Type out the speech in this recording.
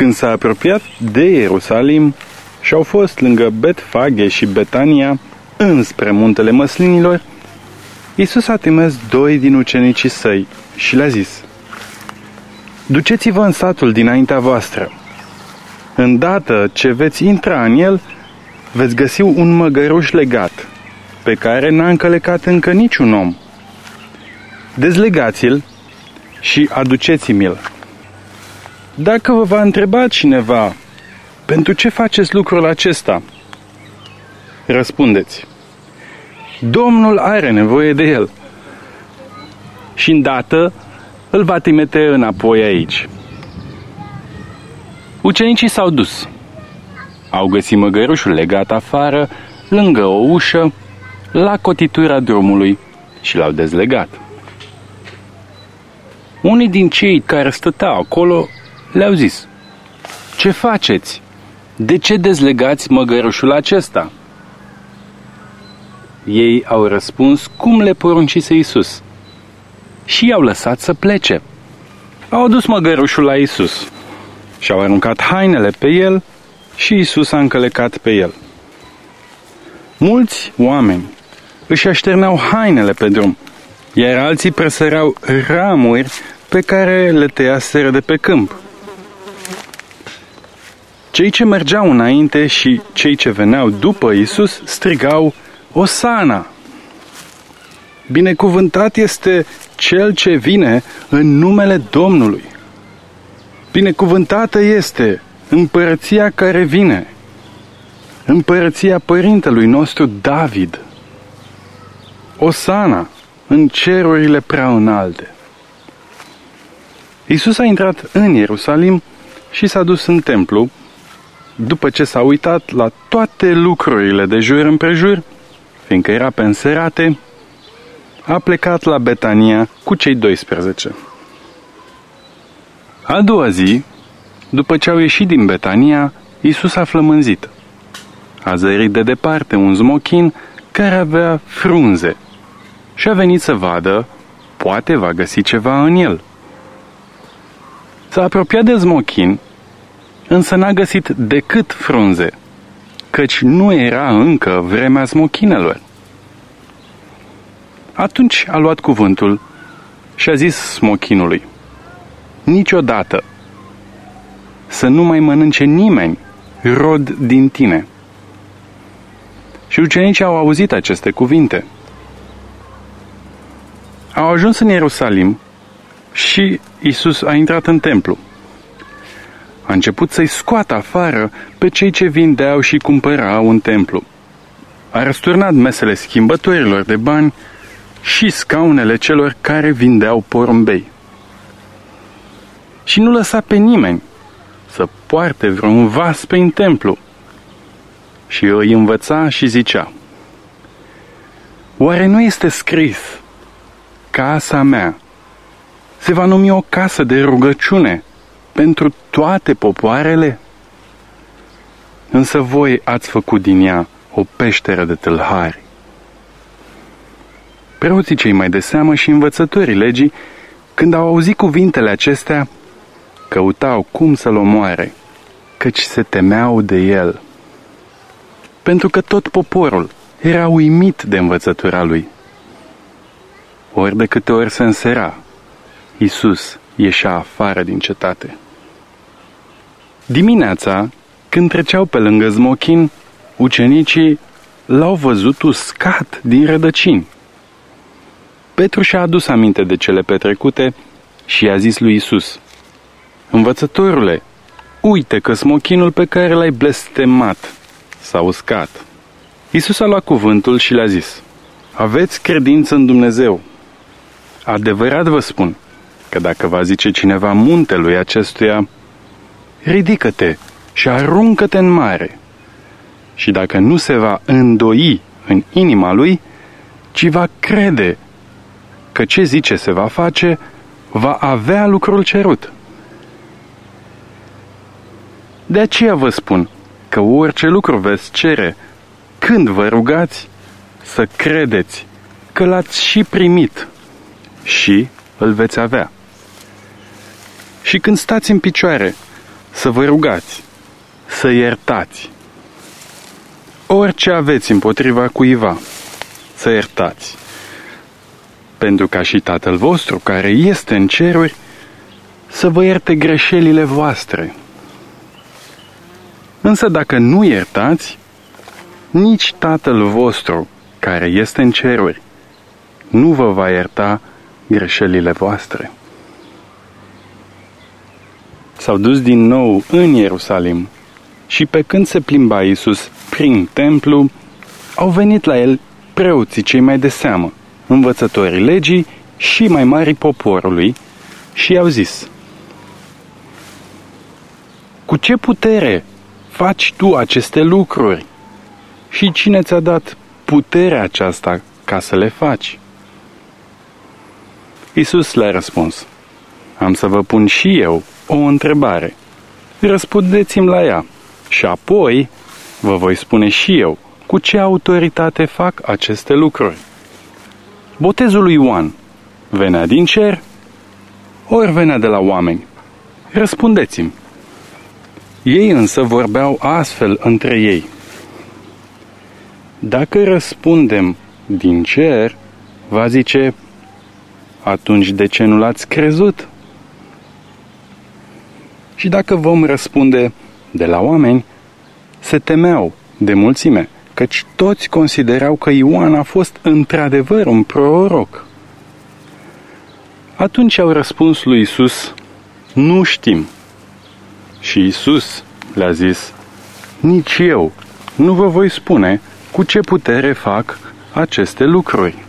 Când s-a apropiat de Ierusalim și au fost lângă Betfage și Betania, înspre muntele măslinilor, Iisus a trimis doi din ucenicii săi și le-a zis, Duceți-vă în satul dinaintea voastră. Îndată ce veți intra în el, veți găsi un măgăruș legat, pe care n-a încălecat încă niciun om. Dezlegați-l și aduceți-mi-l. Dacă vă va întreba cineva, pentru ce faceți lucrul acesta? Răspundeți, Domnul are nevoie de el. Și îndată îl va trimite înapoi aici. Ucenicii s-au dus. Au găsit măgărușul legat afară, lângă o ușă, la cotitura drumului și l-au dezlegat. Unii din cei care stăteau acolo le-au zis, Ce faceți? De ce dezlegați măgărușul acesta?" Ei au răspuns cum le poruncise Isus și i-au lăsat să plece. Au adus măgărușul la Isus și au aruncat hainele pe el și Isus a încălecat pe el. Mulți oameni își așterneau hainele pe drum, iar alții presăreau ramuri pe care le tăiaseră de pe câmp. Cei ce mergeau înainte și cei ce veneau după Isus strigau, Osana! Binecuvântat este cel ce vine în numele Domnului. Binecuvântată este împărăția care vine, împărăția părintelui nostru David. Osana în cerurile prea înalte. Iisus a intrat în Ierusalim și s-a dus în templu, după ce s-a uitat la toate lucrurile de jur împrejur, fiindcă era pe înserate, a plecat la Betania cu cei 12. A doua zi, după ce au ieșit din Betania, Iisus a flămânzit. A zărit de departe un zmochin care avea frunze și a venit să vadă, poate va găsi ceva în el. S-a apropiat de zmochin, însă n-a găsit decât frunze, căci nu era încă vremea smochinelor. Atunci a luat cuvântul și a zis smochinului, Niciodată să nu mai mănânce nimeni rod din tine. Și ucenicii au auzit aceste cuvinte. Au ajuns în Ierusalim și Isus a intrat în templu. A început să-i scoată afară pe cei ce vindeau și cumpărau un templu. A răsturnat mesele schimbătorilor de bani și scaunele celor care vindeau porumbei. Și nu lăsa pe nimeni să poarte vreun vas prin templu. Și îi învăța și zicea, Oare nu este scris, casa mea se va numi o casă de rugăciune pentru toate popoarele? Însă voi ați făcut din ea o peșteră de tâlhari. Preoții cei mai de seamă și învățătorii legii, când au auzit cuvintele acestea, căutau cum să-l omoare, căci se temeau de el. Pentru că tot poporul era uimit de învățătura lui. Ori de câte ori se însera, Iisus ieșea afară din cetate. Dimineața, când treceau pe lângă Zmochin, ucenicii l-au văzut uscat din rădăcini. Petru și-a adus aminte de cele petrecute și i-a zis lui Isus: Învățătorule, uite că smochinul pe care l-ai blestemat s-a uscat. Isus a luat cuvântul și le-a zis: Aveți credință în Dumnezeu. Adevărat vă spun că dacă va zice cineva muntelui acestuia, ridică-te și aruncă-te în mare. Și dacă nu se va îndoi în inima lui, ci va crede că ce zice se va face, va avea lucrul cerut. De aceea vă spun că orice lucru veți cere, când vă rugați, să credeți că l-ați și primit și îl veți avea. Și când stați în picioare, să vă rugați, să iertați. Orice aveți împotriva cuiva, să iertați. Pentru ca și Tatăl vostru, care este în ceruri, să vă ierte greșelile voastre. Însă dacă nu iertați, nici Tatăl vostru, care este în ceruri, nu vă va ierta greșelile voastre. S-au dus din nou în Ierusalim și pe când se plimba Iisus prin templu, au venit la el preoții cei mai de seamă, învățătorii legii și mai mari poporului și i-au zis Cu ce putere faci tu aceste lucruri? Și cine ți-a dat puterea aceasta ca să le faci? Iisus le-a răspuns Am să vă pun și eu o întrebare. Răspundeți-mi la ea și apoi vă voi spune și eu cu ce autoritate fac aceste lucruri. Botezul lui Ioan venea din cer, ori venea de la oameni? Răspundeți-mi. Ei însă vorbeau astfel între ei. Dacă răspundem din cer, va zice, atunci de ce nu l-ați crezut? Și dacă vom răspunde de la oameni, se temeau de mulțime, căci toți considerau că Ioan a fost într-adevăr un proroc. Atunci au răspuns lui Isus, nu știm. Și Isus le-a zis, nici eu nu vă voi spune cu ce putere fac aceste lucruri.